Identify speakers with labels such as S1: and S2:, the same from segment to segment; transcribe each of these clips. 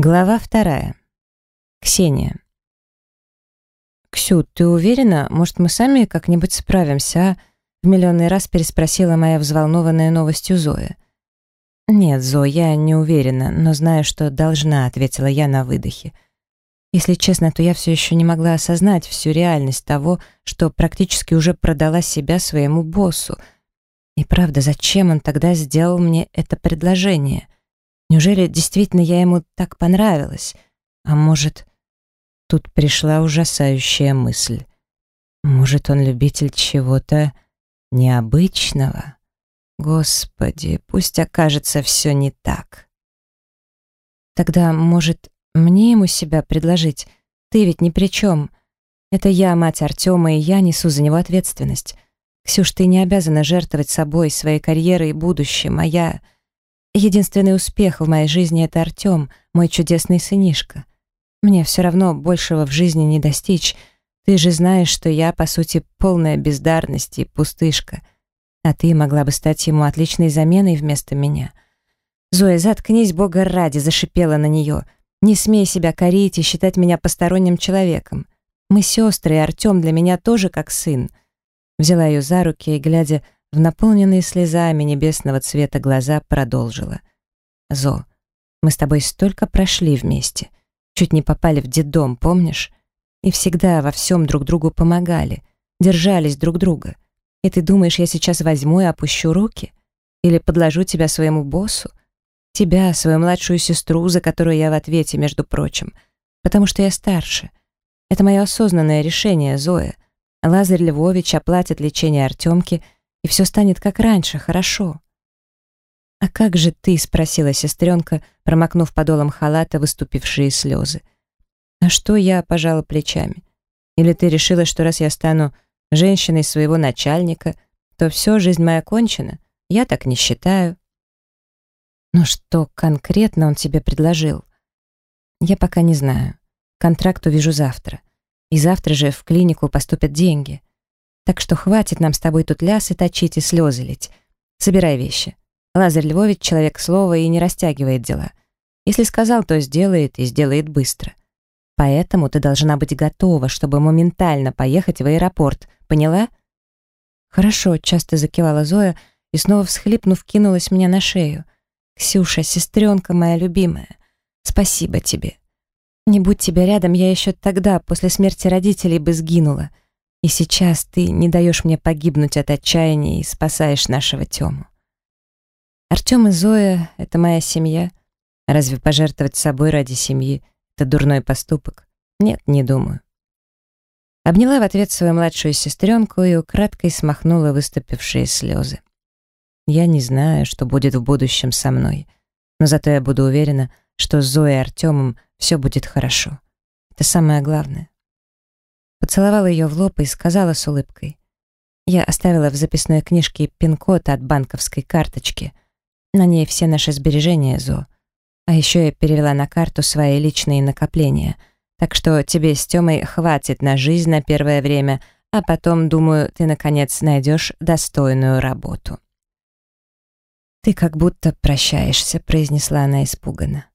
S1: Глава вторая. Ксения. «Ксю, ты уверена? Может, мы сами как-нибудь справимся, а?» В миллионный раз переспросила моя взволнованная новостью Зоя. «Нет, Зо, я не уверена, но знаю, что должна», — ответила я на выдохе. Если честно, то я все еще не могла осознать всю реальность того, что практически уже продала себя своему боссу. И правда, зачем он тогда сделал мне это предложение? Неужели действительно я ему так понравилась? А может... Тут пришла ужасающая мысль. Может, он любитель чего-то необычного? Господи, пусть окажется все не так. Тогда, может, мне ему себя предложить? Ты ведь ни при чем. Это я, мать Артема, и я несу за него ответственность. Ксюш, ты не обязана жертвовать собой, своей карьерой и будущим, а я... Единственный успех в моей жизни — это Артем, мой чудесный сынишка. Мне все равно большего в жизни не достичь. Ты же знаешь, что я, по сути, полная бездарность и пустышка. А ты могла бы стать ему отличной заменой вместо меня. Зоя, заткнись, бога ради, зашипела на нее. Не смей себя корить и считать меня посторонним человеком. Мы сестры, и Артем для меня тоже как сын. Взяла ее за руки и, глядя в наполненные слезами небесного цвета глаза продолжила. «Зо, мы с тобой столько прошли вместе. Чуть не попали в детдом, помнишь? И всегда во всем друг другу помогали, держались друг друга. И ты думаешь, я сейчас возьму и опущу руки? Или подложу тебя своему боссу? Тебя, свою младшую сестру, за которую я в ответе, между прочим. Потому что я старше. Это мое осознанное решение, Зоя. Лазарь Львович оплатит лечение Артемки — и все станет как раньше, хорошо. «А как же ты?» — спросила сестренка, промокнув подолом халата выступившие слезы. «А что я?» — пожала плечами. «Или ты решила, что раз я стану женщиной своего начальника, то все, жизнь моя кончена? Я так не считаю». «Ну что конкретно он тебе предложил?» «Я пока не знаю. Контракт увижу завтра. И завтра же в клинику поступят деньги. Так что хватит нам с тобой тут лясы точить и слезы лить. Собирай вещи. Лазарь Львович — человек слова и не растягивает дела. Если сказал, то сделает и сделает быстро. Поэтому ты должна быть готова, чтобы моментально поехать в аэропорт. Поняла? Хорошо, часто закивала Зоя и снова всхлипнув, кинулась мне на шею. Ксюша, сестренка моя любимая, спасибо тебе. Не будь тебя рядом, я еще тогда, после смерти родителей, бы сгинула. И сейчас ты не даешь мне погибнуть от отчаяния и спасаешь нашего Тему. Артем и Зоя — это моя семья. Разве пожертвовать собой ради семьи — это дурной поступок? Нет, не думаю. Обняла в ответ свою младшую сестренку и украдкой смахнула выступившие слезы. Я не знаю, что будет в будущем со мной, но зато я буду уверена, что с Зоей и Артемом все будет хорошо. Это самое главное. Поцеловала ее в лоб и сказала с улыбкой. Я оставила в записной книжке пин-код от банковской карточки. На ней все наши сбережения, Зо. А еще я перевела на карту свои личные накопления. Так что тебе с Тёмой хватит на жизнь на первое время, а потом, думаю, ты, наконец, найдешь достойную работу. «Ты как будто прощаешься», — произнесла она испуганно.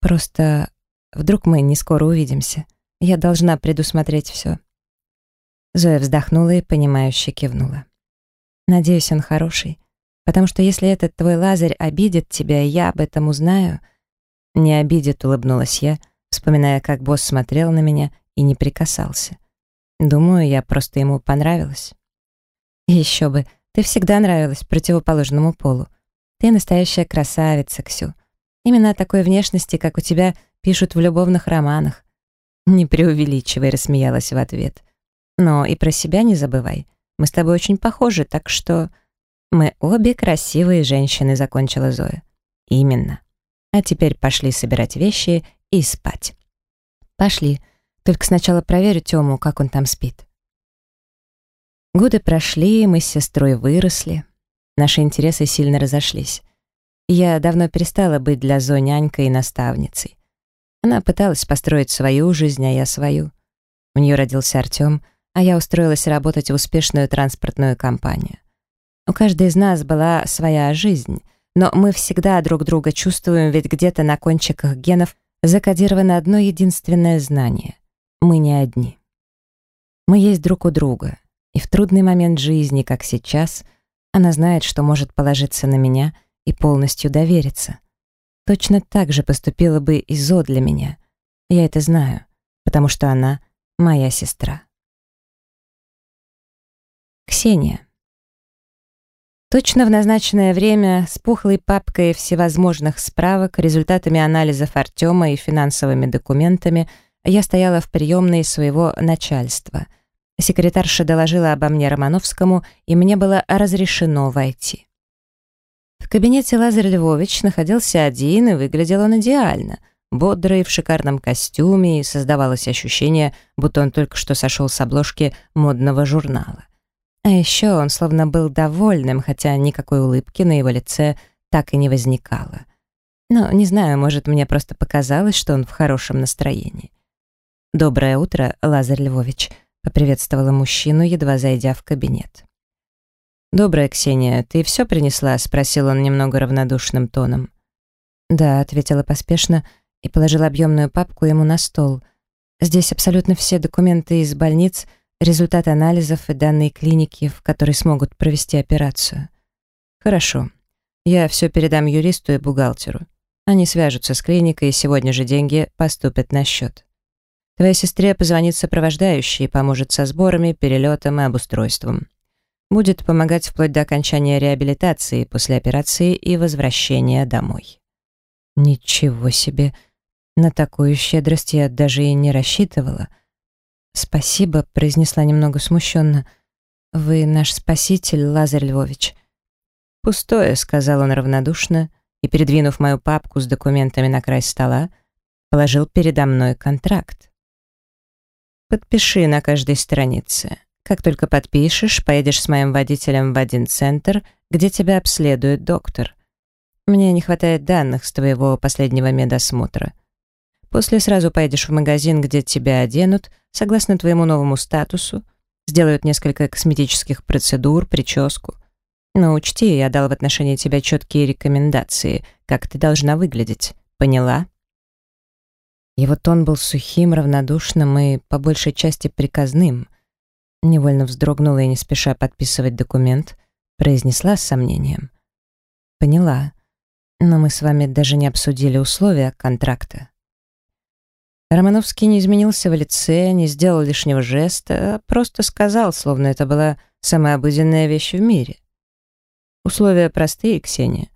S1: «Просто вдруг мы не скоро увидимся». Я должна предусмотреть все. Зоя вздохнула и, понимающе кивнула. Надеюсь, он хороший, потому что если этот твой Лазарь обидит тебя, и я об этом узнаю... Не обидит, улыбнулась я, вспоминая, как босс смотрел на меня и не прикасался. Думаю, я просто ему понравилась. Еще бы, ты всегда нравилась противоположному полу. Ты настоящая красавица, Ксю. Именно такой внешности, как у тебя, пишут в любовных романах. «Не преувеличивай», — рассмеялась в ответ. «Но и про себя не забывай. Мы с тобой очень похожи, так что...» «Мы обе красивые женщины», — закончила Зоя. «Именно. А теперь пошли собирать вещи и спать». «Пошли. Только сначала проверю Тему, как он там спит». Годы прошли, мы с сестрой выросли. Наши интересы сильно разошлись. Я давно перестала быть для Зо нянькой и наставницей. Она пыталась построить свою жизнь, а я свою. У нее родился Артем, а я устроилась работать в успешную транспортную компанию. У каждой из нас была своя жизнь, но мы всегда друг друга чувствуем, ведь где-то на кончиках генов закодировано одно единственное знание. Мы не одни. Мы есть друг у друга, и в трудный момент жизни, как сейчас, она знает, что может положиться на меня и полностью довериться. Точно так же поступила бы и Зо для меня. Я это знаю, потому что она моя сестра. Ксения. Точно в назначенное время с пухлой папкой всевозможных справок, результатами анализов Артема и финансовыми документами я стояла в приемной своего начальства. Секретарша доложила обо мне Романовскому, и мне было разрешено войти. Кабинете Лазарь Львович находился один, и выглядел он идеально. Бодрый, в шикарном костюме, и создавалось ощущение, будто он только что сошел с обложки модного журнала. А еще он словно был довольным, хотя никакой улыбки на его лице так и не возникало. Но, не знаю, может, мне просто показалось, что он в хорошем настроении. «Доброе утро, Лазарь Львович», — поприветствовала мужчину, едва зайдя в кабинет. «Доброе, Ксения, ты все принесла?» — спросил он немного равнодушным тоном. «Да», — ответила поспешно и положила объемную папку ему на стол. «Здесь абсолютно все документы из больниц — результаты анализов и данные клиники, в которой смогут провести операцию. Хорошо. Я все передам юристу и бухгалтеру. Они свяжутся с клиникой, и сегодня же деньги поступят на счет. Твоей сестре позвонит сопровождающий и поможет со сборами, перелетом и обустройством. Будет помогать вплоть до окончания реабилитации после операции и возвращения домой. Ничего себе! На такую щедрость я даже и не рассчитывала — «Спасибо», — произнесла немного смущенно. «Вы наш спаситель, Лазарь Львович». «Пустое», — сказал он равнодушно, и, передвинув мою папку с документами на край стола, положил передо мной контракт. «Подпиши на каждой странице. Как только подпишешь, поедешь с моим водителем в один центр, где тебя обследует доктор. Мне не хватает данных с твоего последнего медосмотра. После сразу поедешь в магазин, где тебя оденут, согласно твоему новому статусу, сделают несколько косметических процедур, прическу. Но учти, я дал в отношении тебя четкие рекомендации, как ты должна выглядеть. Поняла? Его тон был сухим, равнодушным и, по большей части, приказным. Невольно вздрогнула и, не спеша подписывать документ, произнесла с сомнением. «Поняла. Но мы с вами даже не обсудили условия контракта». Романовский не изменился в лице, не сделал лишнего жеста, а просто сказал, словно это была самая обыденная вещь в мире. Условия простые, Ксения.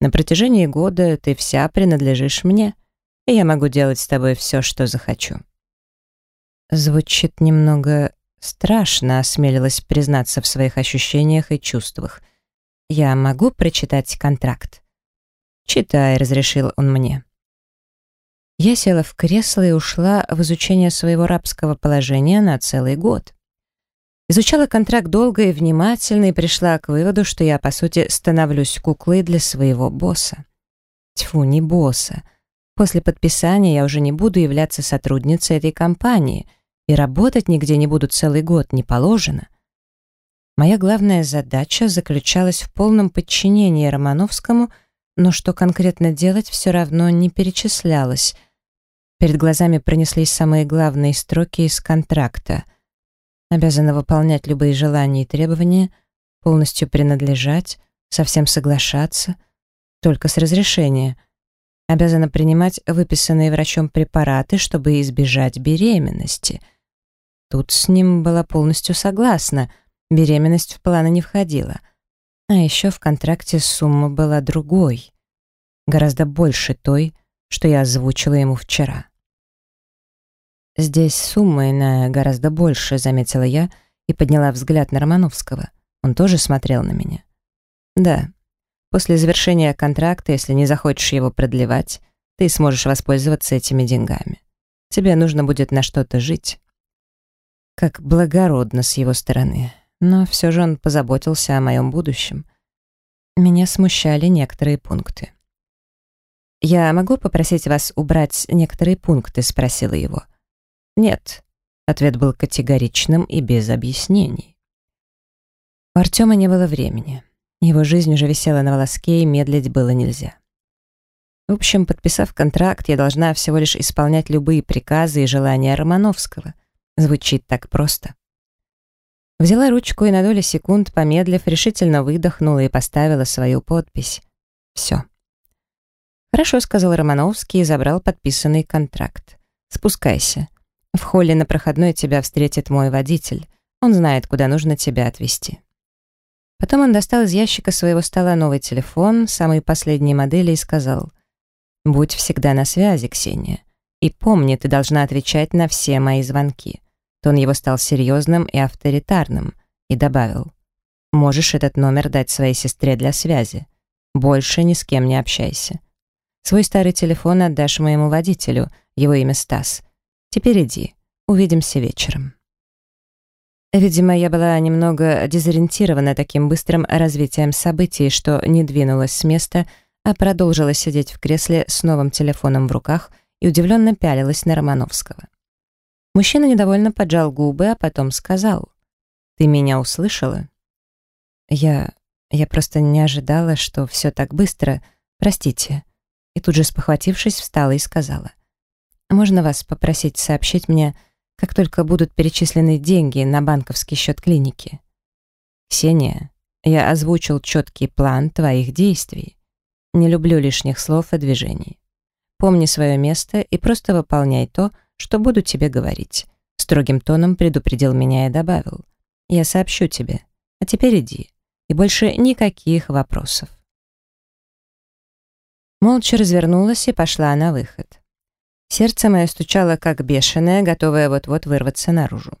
S1: На протяжении года ты вся принадлежишь мне, и я могу делать с тобой все, что захочу. Звучит немного страшно, осмелилась признаться в своих ощущениях и чувствах. Я могу прочитать контракт? Читай, разрешил он мне. Я села в кресло и ушла в изучение своего рабского положения на целый год. Изучала контракт долго и внимательно и пришла к выводу, что я, по сути, становлюсь куклой для своего босса. Тьфу, не босса. После подписания я уже не буду являться сотрудницей этой компании, и работать нигде не буду целый год, не положено. Моя главная задача заключалась в полном подчинении Романовскому, но что конкретно делать все равно не перечислялось, Перед глазами пронеслись самые главные строки из контракта. Обязана выполнять любые желания и требования, полностью принадлежать, совсем соглашаться, только с разрешения. Обязана принимать выписанные врачом препараты, чтобы избежать беременности. Тут с ним была полностью согласна, беременность в планы не входила. А еще в контракте сумма была другой, гораздо больше той, что я озвучила ему вчера. «Здесь сумма иная, гораздо больше», — заметила я и подняла взгляд на Романовского. Он тоже смотрел на меня. «Да. После завершения контракта, если не захочешь его продлевать, ты сможешь воспользоваться этими деньгами. Тебе нужно будет на что-то жить». Как благородно с его стороны. Но все же он позаботился о моем будущем. Меня смущали некоторые пункты. «Я могу попросить вас убрать некоторые пункты?» — спросила его. «Нет». Ответ был категоричным и без объяснений. У Артема не было времени. Его жизнь уже висела на волоске, и медлить было нельзя. В общем, подписав контракт, я должна всего лишь исполнять любые приказы и желания Романовского. Звучит так просто. Взяла ручку и на долю секунд, помедлив, решительно выдохнула и поставила свою подпись. Все. «Хорошо», — сказал Романовский и забрал подписанный контракт. «Спускайся. В холле на проходной тебя встретит мой водитель. Он знает, куда нужно тебя отвезти». Потом он достал из ящика своего стола новый телефон, самой последней модели, и сказал, «Будь всегда на связи, Ксения. И помни, ты должна отвечать на все мои звонки». Тон его стал серьезным и авторитарным, и добавил, «Можешь этот номер дать своей сестре для связи. Больше ни с кем не общайся. Свой старый телефон отдашь моему водителю, его имя Стас. Теперь иди, увидимся вечером». Видимо, я была немного дезориентирована таким быстрым развитием событий, что не двинулась с места, а продолжила сидеть в кресле с новым телефоном в руках и удивленно пялилась на Романовского. Мужчина недовольно поджал губы, а потом сказал, «Ты меня услышала?» «Я... я просто не ожидала, что все так быстро. Простите». И тут же, спохватившись, встала и сказала, «Можно вас попросить сообщить мне, как только будут перечислены деньги на банковский счет клиники. Ксения, я озвучил четкий план твоих действий. Не люблю лишних слов и движений. Помни свое место и просто выполняй то, что буду тебе говорить. Строгим тоном предупредил меня и добавил. Я сообщу тебе. А теперь иди. И больше никаких вопросов. Молча развернулась и пошла на выход. Сердце мое стучало как бешеное, готовое вот-вот вырваться наружу.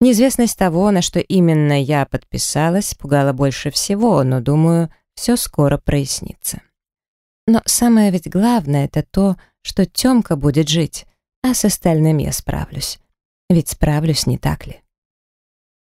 S1: Неизвестность того, на что именно я подписалась, пугала больше всего, но, думаю, все скоро прояснится. Но самое ведь главное — это то, что Тёмка будет жить, а с остальным я справлюсь. Ведь справлюсь, не так ли?